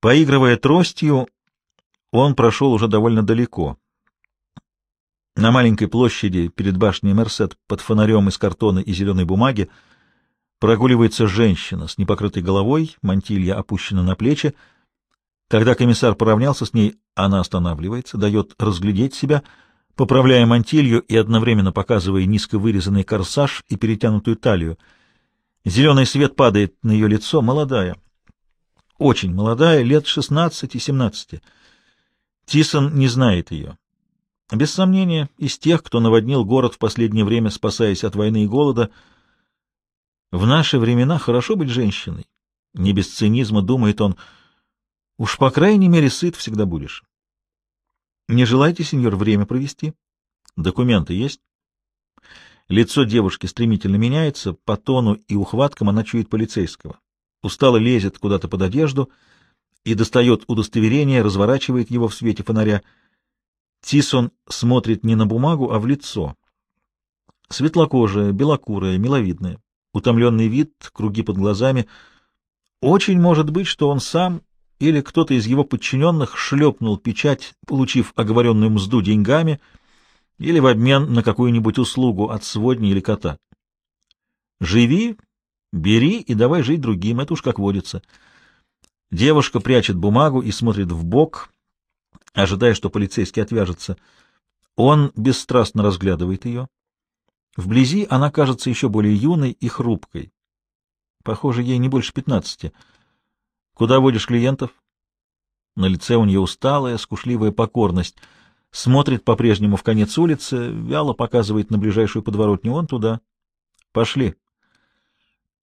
Поигрывая тростью, он прошел уже довольно далеко. На маленькой площади перед башней Мерсет под фонарем из картона и зеленой бумаги прогуливается женщина с непокрытой головой, мантилья опущена на плечи. Когда комиссар поравнялся с ней, она останавливается, дает разглядеть себя, поправляя мантилью и одновременно показывая низко вырезанный корсаж и перетянутую талию. Зеленый свет падает на ее лицо, молодая, очень молодая, лет шестнадцати-семнадцати. Тисон не знает ее. Без сомнения, из тех, кто наводнил город в последнее время, спасаясь от войны и голода, в наши времена хорошо быть женщиной. Не без цинизма думает он, уж по крайней мере сыт всегда будешь. Не желаете, сеньор, время провести? Документы есть? Лицо девушки стремительно меняется, по тону и ухваткам она чует полицейского. Устало лезет куда-то под одежду и достает удостоверение, разворачивает его в свете фонаря — Тисон смотрит не на бумагу, а в лицо. Светлокожая, белокурая, миловидная, утомленный вид, круги под глазами. Очень может быть, что он сам или кто-то из его подчиненных шлепнул печать, получив оговоренную мзду деньгами или в обмен на какую-нибудь услугу от сводни или кота. Живи, бери и давай жить другим, это уж как водится. Девушка прячет бумагу и смотрит в бок, ожидая, что полицейский отвяжется. Он бесстрастно разглядывает ее. Вблизи она кажется еще более юной и хрупкой. Похоже, ей не больше пятнадцати. Куда водишь клиентов? На лице у нее усталая, скушливая покорность. Смотрит по-прежнему в конец улицы, вяло показывает на ближайшую подворотню. Он туда. Пошли.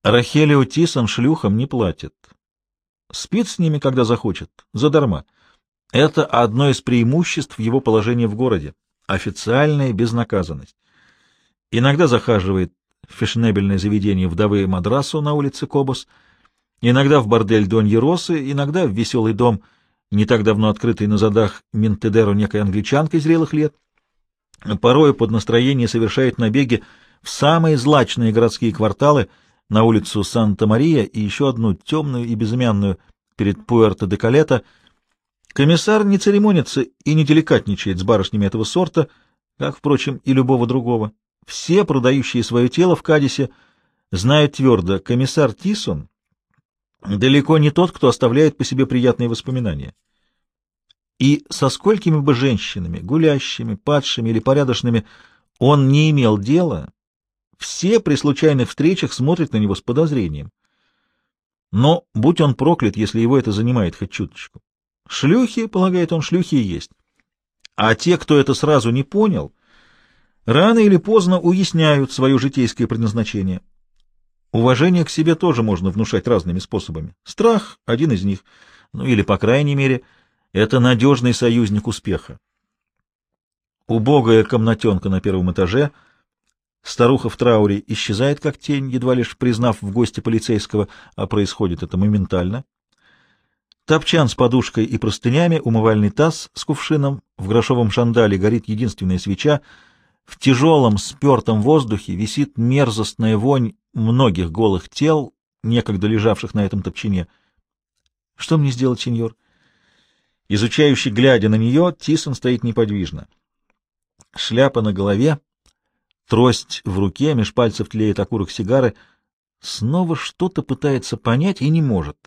Рахелио Тисон шлюхам не платит. Спит с ними, когда захочет, задарма. Это одно из преимуществ его положения в городе — официальная безнаказанность. Иногда захаживает в фешенебельное заведение вдовы Мадрасу на улице Кобос, иногда в бордель Доньи Росы, иногда в веселый дом, не так давно открытый на задах Минтедеру некой англичанкой зрелых лет. Порой под настроение совершает набеги в самые злачные городские кварталы на улицу Санта-Мария и еще одну темную и безымянную перед Пуэрто-де-Калета — Комиссар не церемонится и не деликатничает с барышнями этого сорта, как, впрочем, и любого другого. Все, продающие свое тело в Кадисе, знают твердо, комиссар Тисон далеко не тот, кто оставляет по себе приятные воспоминания. И со сколькими бы женщинами, гулящими, падшими или порядочными, он не имел дела, все при случайных встречах смотрят на него с подозрением. Но будь он проклят, если его это занимает хоть чуточку. Шлюхи, полагает он, шлюхи и есть. А те, кто это сразу не понял, рано или поздно уясняют свое житейское предназначение. Уважение к себе тоже можно внушать разными способами. Страх — один из них, ну или, по крайней мере, это надежный союзник успеха. Убогая комнатенка на первом этаже, старуха в трауре исчезает как тень, едва лишь признав в гости полицейского, а происходит это моментально. Топчан с подушкой и простынями, умывальный таз с кувшином, в грошовом шандале горит единственная свеча, в тяжелом спертом воздухе висит мерзостная вонь многих голых тел, некогда лежавших на этом топчине. Что мне сделать, сеньор? Изучающий, глядя на нее, Тисон стоит неподвижно. Шляпа на голове, трость в руке, меж пальцев тлеет окурок сигары. Снова что-то пытается понять и не может.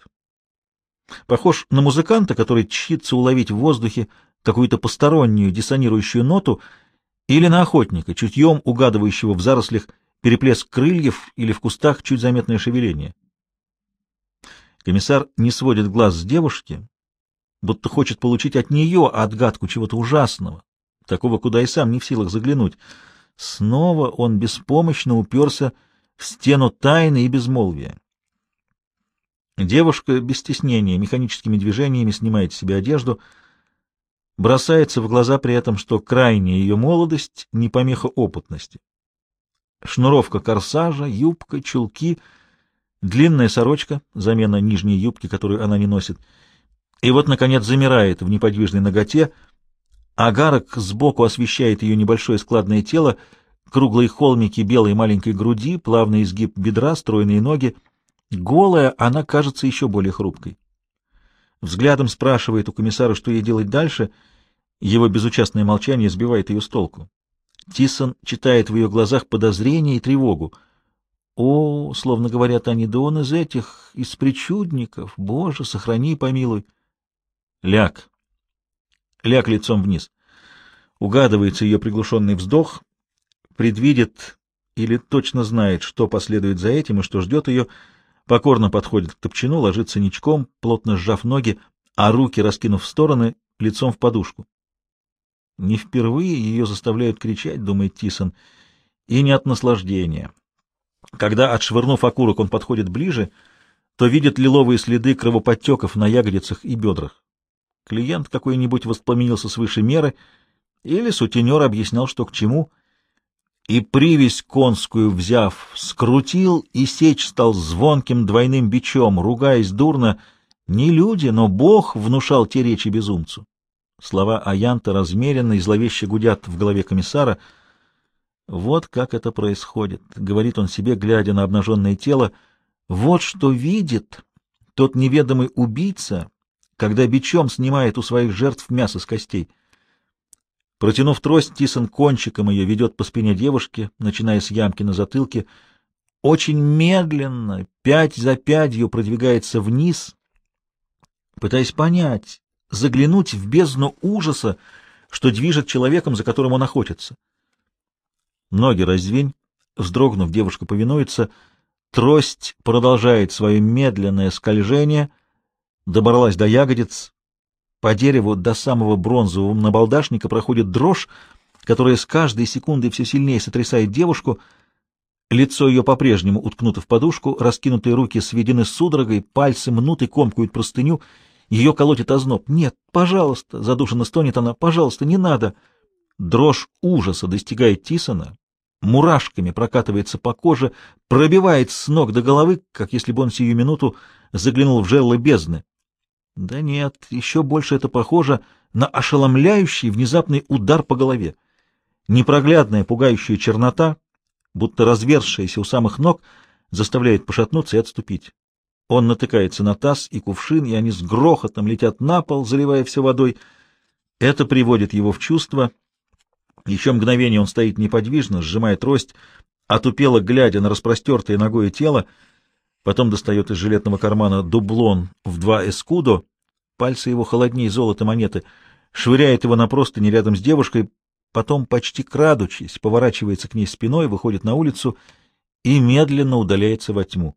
Похож на музыканта, который чтится уловить в воздухе какую-то постороннюю диссонирующую ноту, или на охотника, чутьем угадывающего в зарослях переплеск крыльев или в кустах чуть заметное шевеление. Комиссар не сводит глаз с девушки, будто хочет получить от нее отгадку чего-то ужасного, такого, куда и сам не в силах заглянуть. Снова он беспомощно уперся в стену тайны и безмолвия. Девушка без стеснения механическими движениями снимает с себя одежду, бросается в глаза при этом, что крайняя ее молодость не помеха опытности. Шнуровка корсажа, юбка, чулки, длинная сорочка, замена нижней юбки, которую она не носит, и вот, наконец, замирает в неподвижной ноготе, агарок сбоку освещает ее небольшое складное тело, круглые холмики белой маленькой груди, плавный изгиб бедра, стройные ноги — Голая она кажется еще более хрупкой. взглядом спрашивает у комиссара, что ей делать дальше. Его безучастное молчание сбивает ее с толку. Тисон читает в ее глазах подозрение и тревогу. О, словно говорят они, да он из этих, из причудников. Боже, сохрани и помилуй. Ляг. Ляг лицом вниз. Угадывается ее приглушенный вздох, предвидит или точно знает, что последует за этим и что ждет ее, покорно подходит к топчину, ложится ничком, плотно сжав ноги, а руки, раскинув в стороны, лицом в подушку. Не впервые ее заставляют кричать, думает Тисон, и не от наслаждения. Когда, отшвырнув окурок, он подходит ближе, то видит лиловые следы кровоподтеков на ягодицах и бедрах. Клиент какой-нибудь воспламенился свыше меры, или сутенер объяснял, что к чему, и привязь конскую взяв, скрутил, и сечь стал звонким двойным бичом, ругаясь дурно, не люди, но Бог внушал те речи безумцу. Слова Аянта размеренно и зловеще гудят в голове комиссара. «Вот как это происходит», — говорит он себе, глядя на обнаженное тело. «Вот что видит тот неведомый убийца, когда бичом снимает у своих жертв мясо с костей». Протянув трость, Тисон кончиком ее ведет по спине девушки, начиная с ямки на затылке. Очень медленно, пять за пятью продвигается вниз, пытаясь понять, заглянуть в бездну ужаса, что движет человеком, за которым он охотится. Ноги раздвинь. Вздрогнув, девушка повинуется. Трость продолжает свое медленное скольжение. Добралась до ягодиц. По дереву до самого бронзового набалдашника проходит дрожь, которая с каждой секундой все сильнее сотрясает девушку. Лицо ее по-прежнему уткнуто в подушку, раскинутые руки сведены судорогой, пальцы мнут и комкают простыню — ее колотит озноб. «Нет, пожалуйста!» — задушенно стонет она. «Пожалуйста, не надо!» Дрожь ужаса достигает Тисона, мурашками прокатывается по коже, пробивает с ног до головы, как если бы он сию минуту заглянул в жерло бездны. Да нет, еще больше это похоже на ошеломляющий внезапный удар по голове. Непроглядная пугающая чернота, будто разверзшаяся у самых ног, заставляет пошатнуться и отступить. Он натыкается на таз и кувшин, и они с грохотом летят на пол, заливая все водой. Это приводит его в чувство. Еще мгновение он стоит неподвижно, сжимая трость, отупело глядя на распростертое ногое тело, потом достает из жилетного кармана дублон в два эскудо, пальцы его холоднее золота монеты, швыряет его на простыни рядом с девушкой, потом, почти крадучись, поворачивается к ней спиной, выходит на улицу и медленно удаляется во тьму.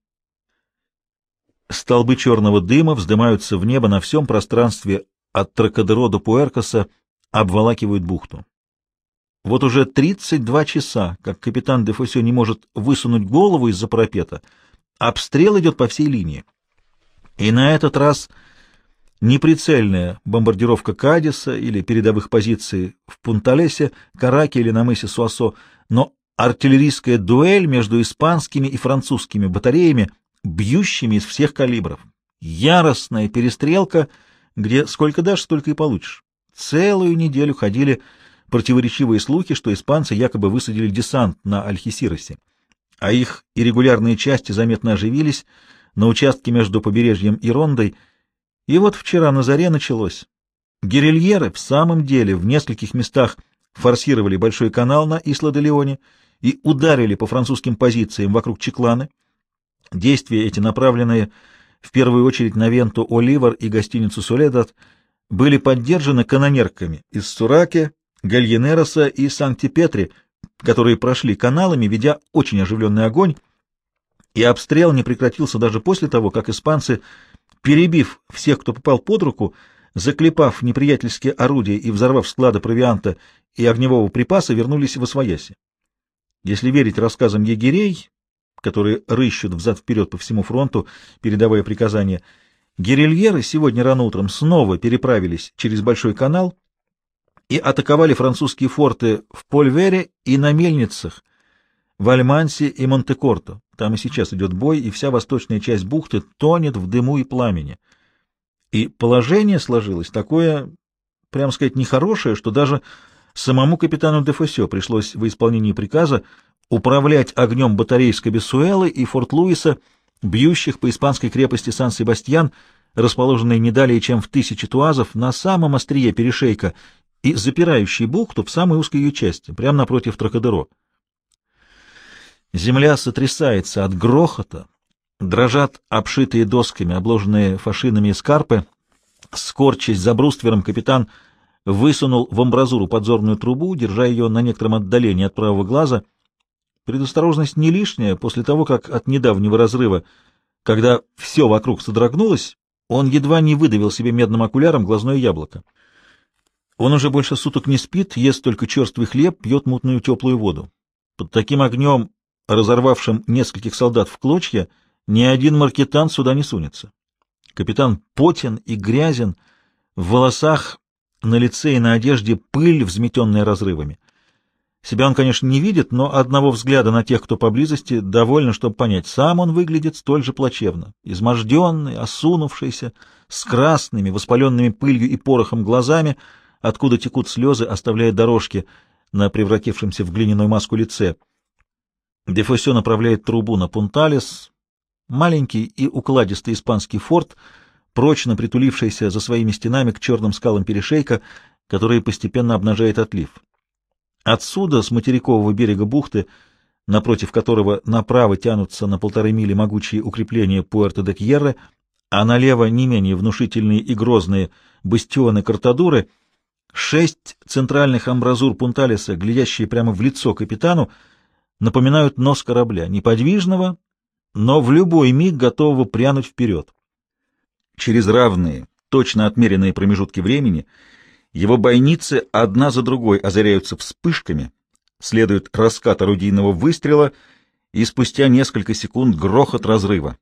Столбы черного дыма вздымаются в небо на всем пространстве от Тракадеро до Пуэркоса, обволакивают бухту. Вот уже 32 часа, как капитан де Фосе не может высунуть голову из-за парапета, обстрел идет по всей линии. И на этот раз неприцельная бомбардировка Кадиса или передовых позиций в Пунталесе, Караке или на мысе Суасо, но артиллерийская дуэль между испанскими и французскими батареями бьющими из всех калибров. Яростная перестрелка, где сколько дашь, столько и получишь. Целую неделю ходили противоречивые слухи, что испанцы якобы высадили десант на Альхисиросе, а их иррегулярные части заметно оживились на участке между побережьем и Рондой, и вот вчера на заре началось. Гирильеры в самом деле в нескольких местах форсировали большой канал на Исла-де-Леоне и ударили по французским позициям вокруг Чекланы, Действия эти, направленные в первую очередь на Венту Оливар и гостиницу Соледат, были поддержаны канонерками из Сураке, Гальенероса и Санкт-Петри, которые прошли каналами, ведя очень оживленный огонь, и обстрел не прекратился даже после того, как испанцы, перебив всех, кто попал под руку, заклепав неприятельские орудия и взорвав склады провианта и огневого припаса, вернулись в Освояси. Если верить рассказам егерей, которые рыщут взад-вперед по всему фронту, передавая приказания. Гирильеры сегодня рано утром снова переправились через Большой канал и атаковали французские форты в Польвере и на мельницах, в Альмансе и Монте-Корто. Там и сейчас идет бой, и вся восточная часть бухты тонет в дыму и пламени. И положение сложилось такое, прямо сказать, нехорошее, что даже самому капитану Дефосе пришлось во исполнении приказа управлять огнем батарей с Кабесуэлы и Форт-Луиса, бьющих по испанской крепости Сан-Себастьян, расположенные не далее, чем в тысячи туазов, на самом острие перешейка и запирающий бухту в самой узкой ее части, прямо напротив Тракадеро. Земля сотрясается от грохота, дрожат обшитые досками, обложенные фашинами скарпы. Скорчась за бруствером, капитан высунул в амбразуру подзорную трубу, держа ее на некотором отдалении от правого глаза. Предосторожность не лишняя после того, как от недавнего разрыва, когда все вокруг содрогнулось, он едва не выдавил себе медным окуляром глазное яблоко. Он уже больше суток не спит, ест только черствый хлеб, пьет мутную теплую воду. Под таким огнем, разорвавшим нескольких солдат в клочья, ни один маркетант сюда не сунется. Капитан потен и грязен, в волосах, на лице и на одежде пыль, взметенная разрывами. Себя он, конечно, не видит, но одного взгляда на тех, кто поблизости, довольно, чтобы понять, сам он выглядит столь же плачевно, изможденный, осунувшийся, с красными, воспаленными пылью и порохом глазами, откуда текут слезы, оставляя дорожки на превратившемся в глиняную маску лице. Дефосе направляет трубу на Пунталес, маленький и укладистый испанский форт, прочно притулившийся за своими стенами к черным скалам перешейка, которые постепенно обнажает отлив. Отсюда, с материкового берега бухты, напротив которого направо тянутся на полторы мили могучие укрепления Пуэрто-де-Кьерре, а налево не менее внушительные и грозные бастионы Картадуры, шесть центральных амбразур Пунталеса, глядящие прямо в лицо капитану, напоминают нос корабля, неподвижного, но в любой миг готового прянуть вперед. Через равные, точно отмеренные промежутки времени — его бойницы одна за другой озаряются вспышками, следует раскат орудийного выстрела и спустя несколько секунд грохот разрыва.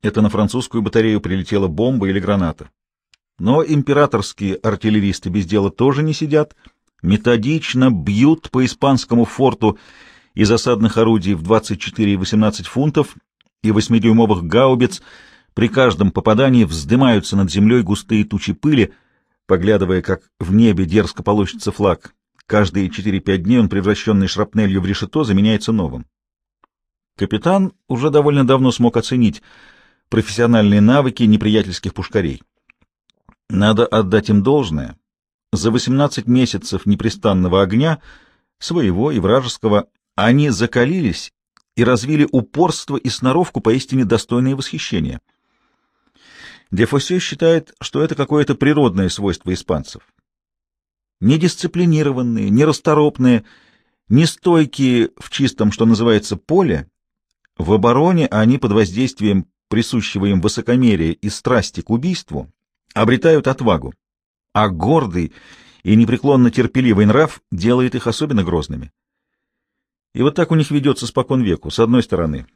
Это на французскую батарею прилетела бомба или граната. Но императорские артиллеристы без дела тоже не сидят, методично бьют по испанскому форту из осадных орудий в 24 и 18 фунтов и 8-дюймовых гаубиц. При каждом попадании вздымаются над землей густые тучи пыли — поглядывая, как в небе дерзко полощется флаг. Каждые 4-5 дней он, превращенный шрапнелью в решето, заменяется новым. Капитан уже довольно давно смог оценить профессиональные навыки неприятельских пушкарей. Надо отдать им должное. За 18 месяцев непрестанного огня, своего и вражеского, они закалились и развили упорство и сноровку поистине достойные восхищения. Дефосе считает, что это какое-то природное свойство испанцев. Недисциплинированные, нерасторопные, нестойкие в чистом, что называется, поле, в обороне они под воздействием присущего им высокомерия и страсти к убийству обретают отвагу, а гордый и непреклонно терпеливый нрав делает их особенно грозными. И вот так у них ведется спокон веку. С одной стороны,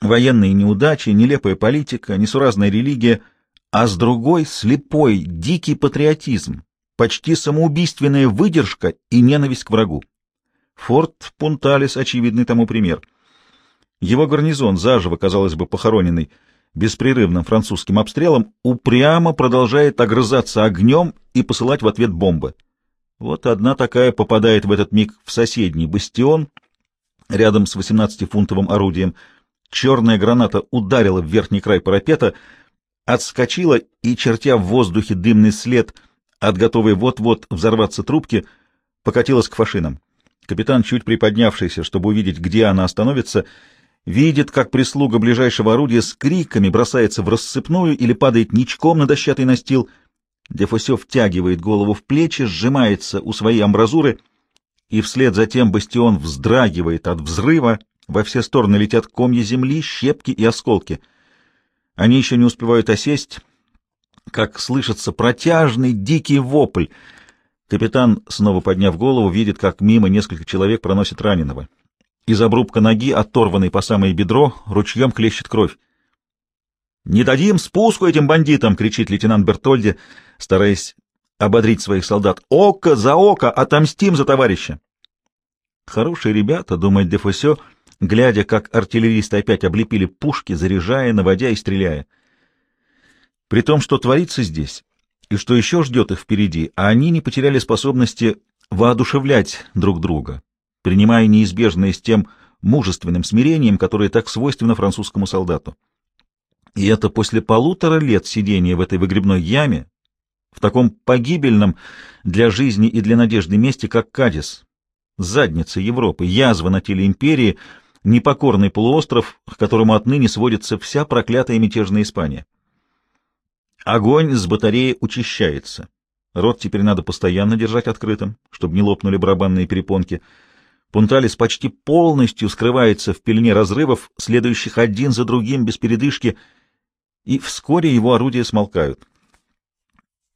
военные неудачи, нелепая политика, несуразная религия — а с другой — слепой, дикий патриотизм, почти самоубийственная выдержка и ненависть к врагу. Форт Пунталес — очевидный тому пример. Его гарнизон, заживо, казалось бы, похороненный беспрерывным французским обстрелом, упрямо продолжает огрызаться огнем и посылать в ответ бомбы. Вот одна такая попадает в этот миг в соседний бастион рядом с 18-фунтовым орудием. Черная граната ударила в верхний край парапета — отскочила и, чертя в воздухе дымный след от готовой вот-вот взорваться трубки, покатилась к фашинам. Капитан, чуть приподнявшийся, чтобы увидеть, где она остановится, видит, как прислуга ближайшего орудия с криками бросается в рассыпную или падает ничком на дощатый настил. Дефосе втягивает голову в плечи, сжимается у своей амбразуры, и вслед за тем бастион вздрагивает от взрыва, во все стороны летят комья земли, щепки и осколки — они еще не успевают осесть, как слышится протяжный дикий вопль. Капитан, снова подняв голову, видит, как мимо несколько человек проносит раненого. Из обрубка ноги, оторванной по самое бедро, ручьем клещет кровь. «Не дадим спуску этим бандитам!» — кричит лейтенант Бертольди, стараясь ободрить своих солдат. «Око за око! Отомстим за товарища!» Хорошие ребята, — думает Дефосе, — глядя, как артиллеристы опять облепили пушки, заряжая, наводя и стреляя. При том, что творится здесь, и что еще ждет их впереди, а они не потеряли способности воодушевлять друг друга, принимая неизбежное с тем мужественным смирением, которое так свойственно французскому солдату. И это после полутора лет сидения в этой выгребной яме, в таком погибельном для жизни и для надежды месте, как Кадис, задница Европы, язва на теле империи, непокорный полуостров, к которому отныне сводится вся проклятая мятежная Испания. Огонь с батареи учащается. Рот теперь надо постоянно держать открытым, чтобы не лопнули барабанные перепонки. Пунталис почти полностью скрывается в пелене разрывов, следующих один за другим без передышки, и вскоре его орудия смолкают.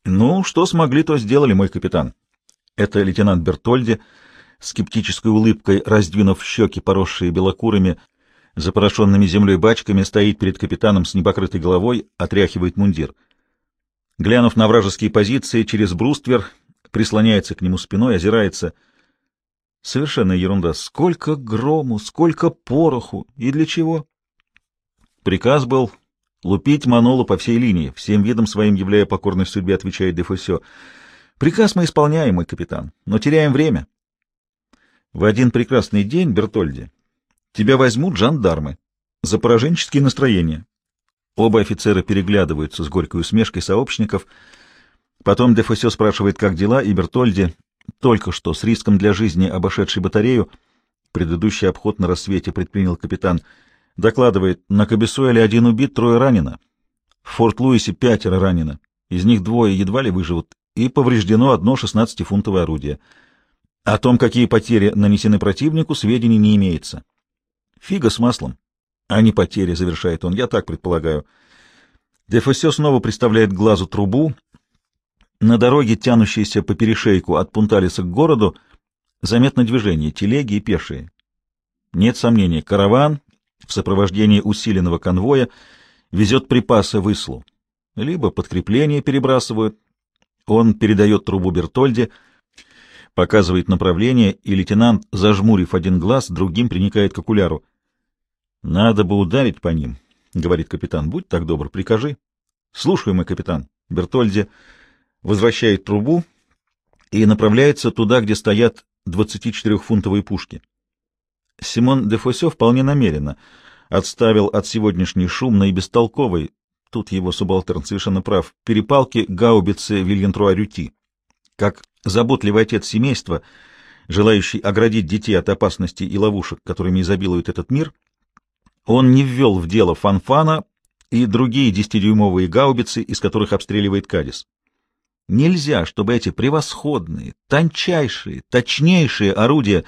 «Ну, что смогли, то сделали, мой капитан». Это лейтенант Бертольди, скептической улыбкой раздвинув щеки, поросшие белокурыми, запорошенными землей бачками, стоит перед капитаном с непокрытой головой, отряхивает мундир. Глянув на вражеские позиции, через бруствер прислоняется к нему спиной, озирается. Совершенно ерунда. Сколько грому, сколько пороху. И для чего? Приказ был Лупить Манолу по всей линии, всем видом своим являя покорность судьбе, отвечает Дефусё. Приказ мы исполняем, мой капитан, но теряем время. В один прекрасный день, Бертольди, тебя возьмут жандармы за пораженческие настроения. Оба офицера переглядываются с горькой усмешкой сообщников. Потом Дефусё спрашивает, как дела, и Бертольди, только что с риском для жизни обошедший батарею, предыдущий обход на рассвете предпринял капитан — Докладывает, на Кабесуэле один убит, трое ранено. В Форт-Луисе пятеро ранено. Из них двое едва ли выживут. И повреждено одно 16-фунтовое орудие. О том, какие потери нанесены противнику, сведений не имеется. Фига с маслом. А не потери, завершает он, я так предполагаю. Дефосе снова представляет глазу трубу. На дороге, тянущейся по перешейку от Пунталиса к городу, заметно движение, телеги и пешие. Нет сомнений, караван в сопровождении усиленного конвоя везет припасы в Ислу. Либо подкрепление перебрасывают. Он передает трубу Бертольде, показывает направление, и лейтенант, зажмурив один глаз, другим приникает к окуляру. «Надо бы ударить по ним», — говорит капитан. «Будь так добр, прикажи». «Слушаемый капитан». Бертольде возвращает трубу и направляется туда, где стоят 24-фунтовые пушки. Симон де Фосе вполне намеренно отставил от сегодняшней шумной и бестолковой, тут его субалтерн совершенно прав, перепалки гаубицы Вильентруа-Рюти. Как заботливый отец семейства, желающий оградить детей от опасностей и ловушек, которыми изобилует этот мир, он не ввел в дело фанфана и другие десятидюймовые гаубицы, из которых обстреливает Кадис. Нельзя, чтобы эти превосходные, тончайшие, точнейшие орудия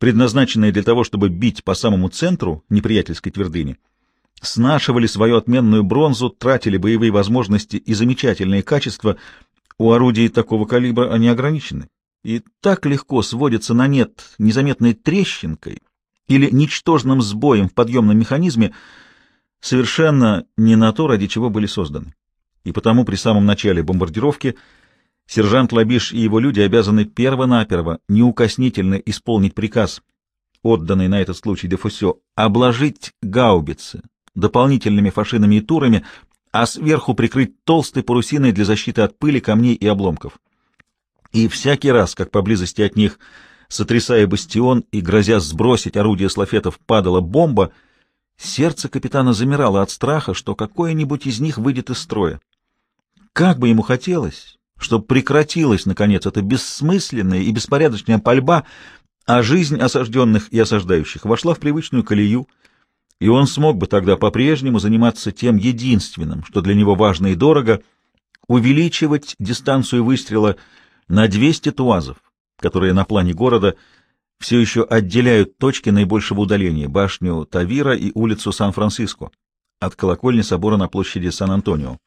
предназначенные для того, чтобы бить по самому центру неприятельской твердыни, снашивали свою отменную бронзу, тратили боевые возможности и замечательные качества, у орудий такого калибра они ограничены, и так легко сводятся на нет незаметной трещинкой или ничтожным сбоем в подъемном механизме, совершенно не на то, ради чего были созданы. И потому при самом начале бомбардировки – Сержант Лабиш и его люди обязаны перво-наперво неукоснительно исполнить приказ, отданный на этот случай Дефусё, обложить гаубицы дополнительными фашинами и турами, а сверху прикрыть толстой парусиной для защиты от пыли, камней и обломков. И всякий раз, как поблизости от них, сотрясая бастион и грозя сбросить орудие с лафетов, падала бомба, сердце капитана замирало от страха, что какое-нибудь из них выйдет из строя. Как бы ему хотелось, чтобы прекратилась, наконец, эта бессмысленная и беспорядочная пальба, а жизнь осажденных и осаждающих вошла в привычную колею, и он смог бы тогда по-прежнему заниматься тем единственным, что для него важно и дорого, увеличивать дистанцию выстрела на 200 туазов, которые на плане города все еще отделяют точки наибольшего удаления — башню Тавира и улицу Сан-Франциско от колокольни собора на площади Сан-Антонио.